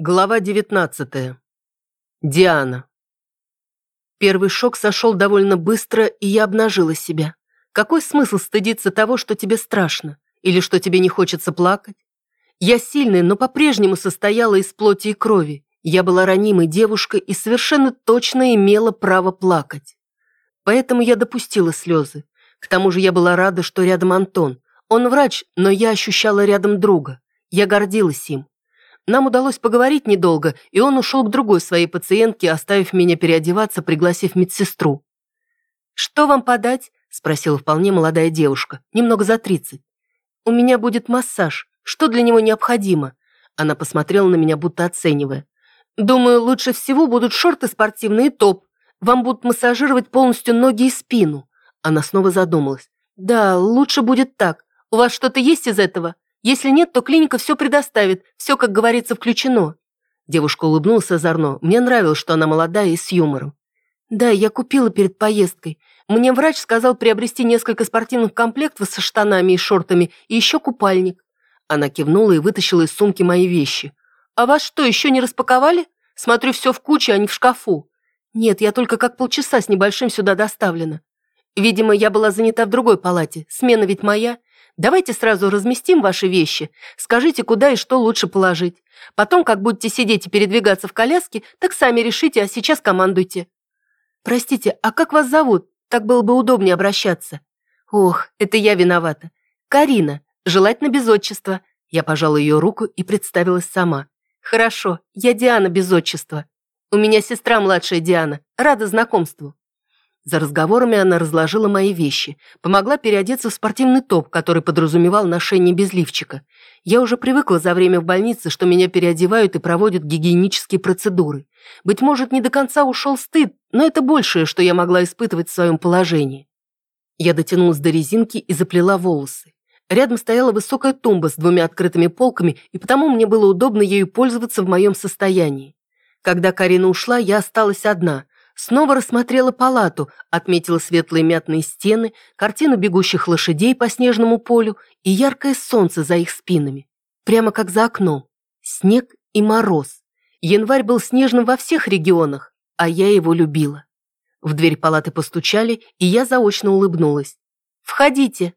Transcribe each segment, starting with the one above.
Глава 19. Диана. Первый шок сошел довольно быстро, и я обнажила себя. Какой смысл стыдиться того, что тебе страшно? Или что тебе не хочется плакать? Я сильная, но по-прежнему состояла из плоти и крови. Я была ранимой девушкой и совершенно точно имела право плакать. Поэтому я допустила слезы. К тому же я была рада, что рядом Антон. Он врач, но я ощущала рядом друга. Я гордилась им. Нам удалось поговорить недолго, и он ушел к другой своей пациентке, оставив меня переодеваться, пригласив медсестру. «Что вам подать?» – спросила вполне молодая девушка, немного за тридцать. «У меня будет массаж. Что для него необходимо?» Она посмотрела на меня, будто оценивая. «Думаю, лучше всего будут шорты спортивные и топ. Вам будут массажировать полностью ноги и спину». Она снова задумалась. «Да, лучше будет так. У вас что-то есть из этого?» Если нет, то клиника все предоставит, все, как говорится, включено». Девушка улыбнулась озорно. Мне нравилось, что она молодая и с юмором. «Да, я купила перед поездкой. Мне врач сказал приобрести несколько спортивных комплектов со штанами и шортами и еще купальник». Она кивнула и вытащила из сумки мои вещи. «А вас что, еще не распаковали? Смотрю, все в куче, а не в шкафу». «Нет, я только как полчаса с небольшим сюда доставлена. Видимо, я была занята в другой палате. Смена ведь моя. Давайте сразу разместим ваши вещи. Скажите, куда и что лучше положить. Потом, как будете сидеть и передвигаться в коляске, так сами решите, а сейчас командуйте. Простите, а как вас зовут? Так было бы удобнее обращаться. Ох, это я виновата. Карина, желательно без отчества. Я пожала ее руку и представилась сама. Хорошо, я Диана без отчества. У меня сестра младшая Диана. Рада знакомству. За разговорами она разложила мои вещи, помогла переодеться в спортивный топ, который подразумевал ношение без лифчика. Я уже привыкла за время в больнице, что меня переодевают и проводят гигиенические процедуры. Быть может, не до конца ушел стыд, но это большее, что я могла испытывать в своем положении. Я дотянулась до резинки и заплела волосы. Рядом стояла высокая тумба с двумя открытыми полками, и потому мне было удобно ею пользоваться в моем состоянии. Когда Карина ушла, я осталась одна – Снова рассмотрела палату, отметила светлые мятные стены, картину бегущих лошадей по снежному полю и яркое солнце за их спинами. Прямо как за окном. Снег и мороз. Январь был снежным во всех регионах, а я его любила. В дверь палаты постучали, и я заочно улыбнулась. «Входите!»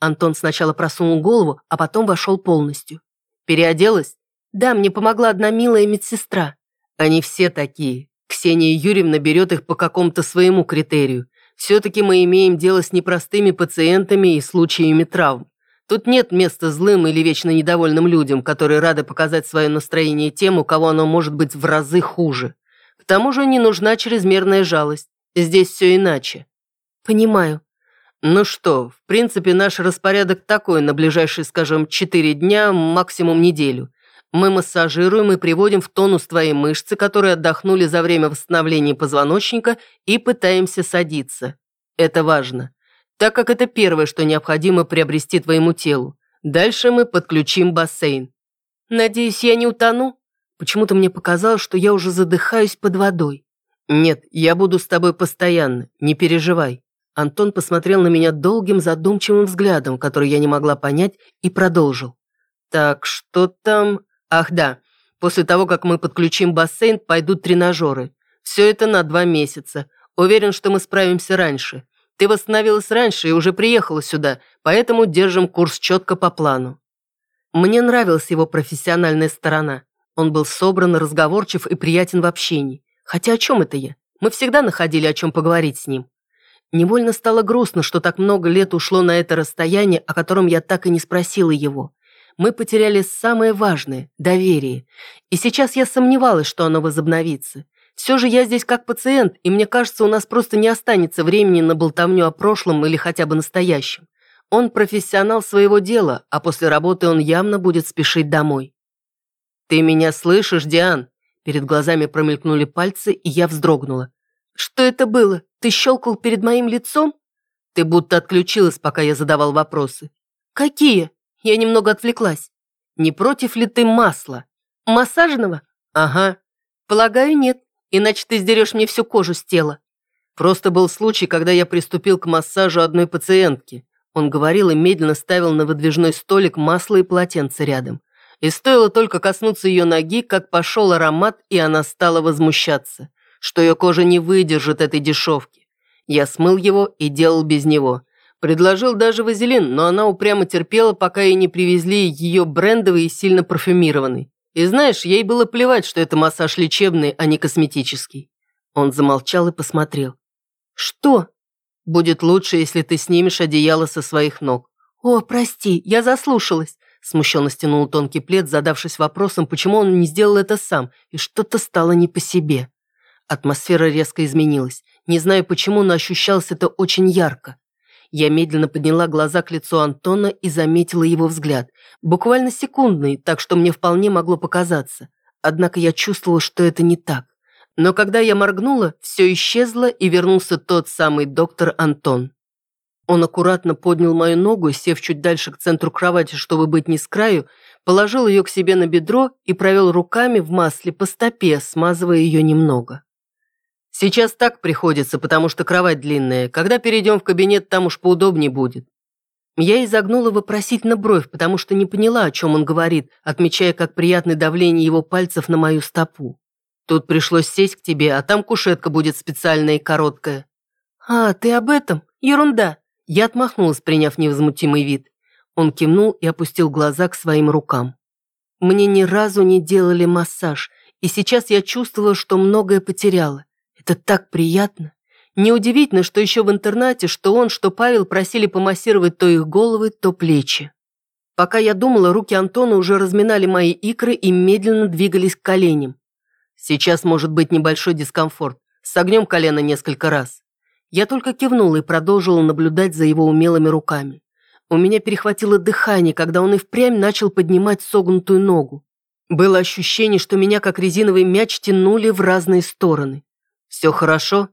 Антон сначала просунул голову, а потом вошел полностью. «Переоделась?» «Да, мне помогла одна милая медсестра». «Они все такие. Ксения Юрьевна берет их по какому-то своему критерию. Все-таки мы имеем дело с непростыми пациентами и случаями травм. Тут нет места злым или вечно недовольным людям, которые рады показать свое настроение тем, у кого оно может быть в разы хуже. К тому же не нужна чрезмерная жалость. Здесь все иначе. Понимаю. Ну что, в принципе, наш распорядок такой на ближайшие, скажем, четыре дня, максимум неделю. Мы массажируем и приводим в тонус твои мышцы, которые отдохнули за время восстановления позвоночника, и пытаемся садиться. Это важно, так как это первое, что необходимо приобрести твоему телу. Дальше мы подключим бассейн. Надеюсь, я не утону? Почему-то мне показалось, что я уже задыхаюсь под водой. Нет, я буду с тобой постоянно, не переживай. Антон посмотрел на меня долгим задумчивым взглядом, который я не могла понять, и продолжил. Так, что там... Ах да, после того, как мы подключим бассейн, пойдут тренажеры. Все это на два месяца. Уверен, что мы справимся раньше. Ты восстановилась раньше и уже приехала сюда, поэтому держим курс четко по плану. Мне нравилась его профессиональная сторона. Он был собран, разговорчив и приятен в общении. Хотя о чем это я? Мы всегда находили о чем поговорить с ним. Невольно стало грустно, что так много лет ушло на это расстояние, о котором я так и не спросила его мы потеряли самое важное – доверие. И сейчас я сомневалась, что оно возобновится. Все же я здесь как пациент, и мне кажется, у нас просто не останется времени на болтовню о прошлом или хотя бы настоящем. Он профессионал своего дела, а после работы он явно будет спешить домой. «Ты меня слышишь, Диан?» Перед глазами промелькнули пальцы, и я вздрогнула. «Что это было? Ты щелкал перед моим лицом?» «Ты будто отключилась, пока я задавал вопросы». «Какие?» Я немного отвлеклась. Не против ли ты масла? Массажного? Ага. Полагаю, нет, иначе ты сдерешь мне всю кожу с тела. Просто был случай, когда я приступил к массажу одной пациентки. Он говорил и медленно ставил на выдвижной столик масло и полотенце рядом. И стоило только коснуться ее ноги, как пошел аромат, и она стала возмущаться, что ее кожа не выдержит этой дешевки. Я смыл его и делал без него. Предложил даже вазелин, но она упрямо терпела, пока ей не привезли ее брендовый и сильно парфюмированный. И знаешь, ей было плевать, что это массаж лечебный, а не косметический. Он замолчал и посмотрел. «Что?» «Будет лучше, если ты снимешь одеяло со своих ног». «О, прости, я заслушалась», смущенно стянул тонкий плед, задавшись вопросом, почему он не сделал это сам, и что-то стало не по себе. Атмосфера резко изменилась. Не знаю почему, но ощущалось это очень ярко. Я медленно подняла глаза к лицу Антона и заметила его взгляд. Буквально секундный, так что мне вполне могло показаться. Однако я чувствовала, что это не так. Но когда я моргнула, все исчезло и вернулся тот самый доктор Антон. Он аккуратно поднял мою ногу, сев чуть дальше к центру кровати, чтобы быть не с краю, положил ее к себе на бедро и провел руками в масле по стопе, смазывая ее немного. «Сейчас так приходится, потому что кровать длинная. Когда перейдем в кабинет, там уж поудобнее будет». Я изогнула вопросительно бровь, потому что не поняла, о чем он говорит, отмечая, как приятное давление его пальцев на мою стопу. Тут пришлось сесть к тебе, а там кушетка будет специальная и короткая». «А, ты об этом? Ерунда!» Я отмахнулась, приняв невозмутимый вид. Он кивнул и опустил глаза к своим рукам. Мне ни разу не делали массаж, и сейчас я чувствовала, что многое потеряла. Это так приятно. Неудивительно, что еще в интернате, что он, что Павел просили помассировать то их головы, то плечи. Пока я думала, руки Антона уже разминали мои икры и медленно двигались к коленям. Сейчас может быть небольшой дискомфорт. Согнем колено несколько раз. Я только кивнула и продолжила наблюдать за его умелыми руками. У меня перехватило дыхание, когда он и впрямь начал поднимать согнутую ногу. Было ощущение, что меня, как резиновый мяч, тянули в разные стороны. «Все хорошо?»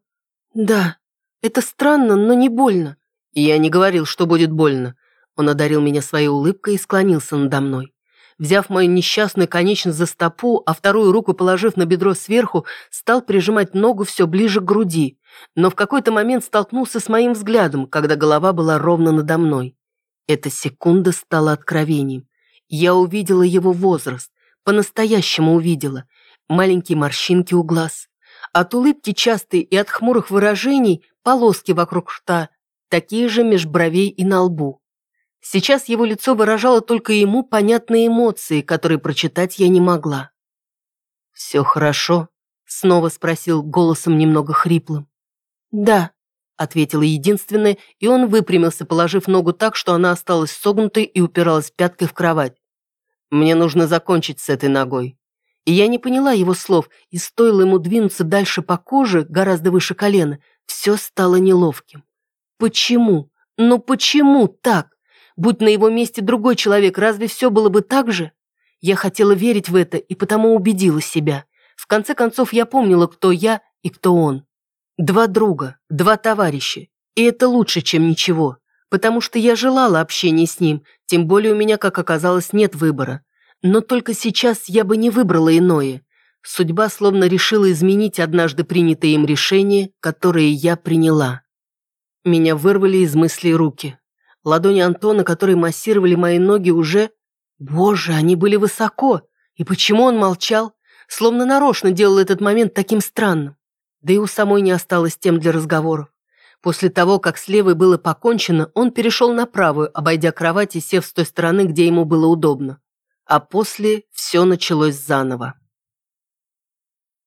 «Да. Это странно, но не больно». я не говорил, что будет больно. Он одарил меня своей улыбкой и склонился надо мной. Взяв мою несчастную конечность за стопу, а вторую руку положив на бедро сверху, стал прижимать ногу все ближе к груди но в какой-то момент столкнулся с моим взглядом, когда голова была ровно надо мной. Эта секунда стала откровением. Я увидела его возраст, по-настоящему увидела. Маленькие морщинки у глаз. От улыбки частой и от хмурых выражений полоски вокруг рта, такие же меж бровей и на лбу. Сейчас его лицо выражало только ему понятные эмоции, которые прочитать я не могла. «Все хорошо?» — снова спросил голосом немного хриплым. «Да», — ответила единственная, и он выпрямился, положив ногу так, что она осталась согнутой и упиралась пяткой в кровать. «Мне нужно закончить с этой ногой». И я не поняла его слов, и стоило ему двинуться дальше по коже, гораздо выше колена, все стало неловким. Почему? Ну почему так? Будь на его месте другой человек, разве все было бы так же? Я хотела верить в это и потому убедила себя. В конце концов, я помнила, кто я и кто он. Два друга, два товарища. И это лучше, чем ничего. Потому что я желала общения с ним, тем более у меня, как оказалось, нет выбора. Но только сейчас я бы не выбрала иное. Судьба словно решила изменить однажды принятое им решение, которое я приняла. Меня вырвали из мыслей руки. Ладони Антона, которые массировали мои ноги, уже... Боже, они были высоко. И почему он молчал? Словно нарочно делал этот момент таким странным. Да и у самой не осталось тем для разговоров. После того, как с левой было покончено, он перешел на правую, обойдя кровать и сев с той стороны, где ему было удобно. А после все началось заново.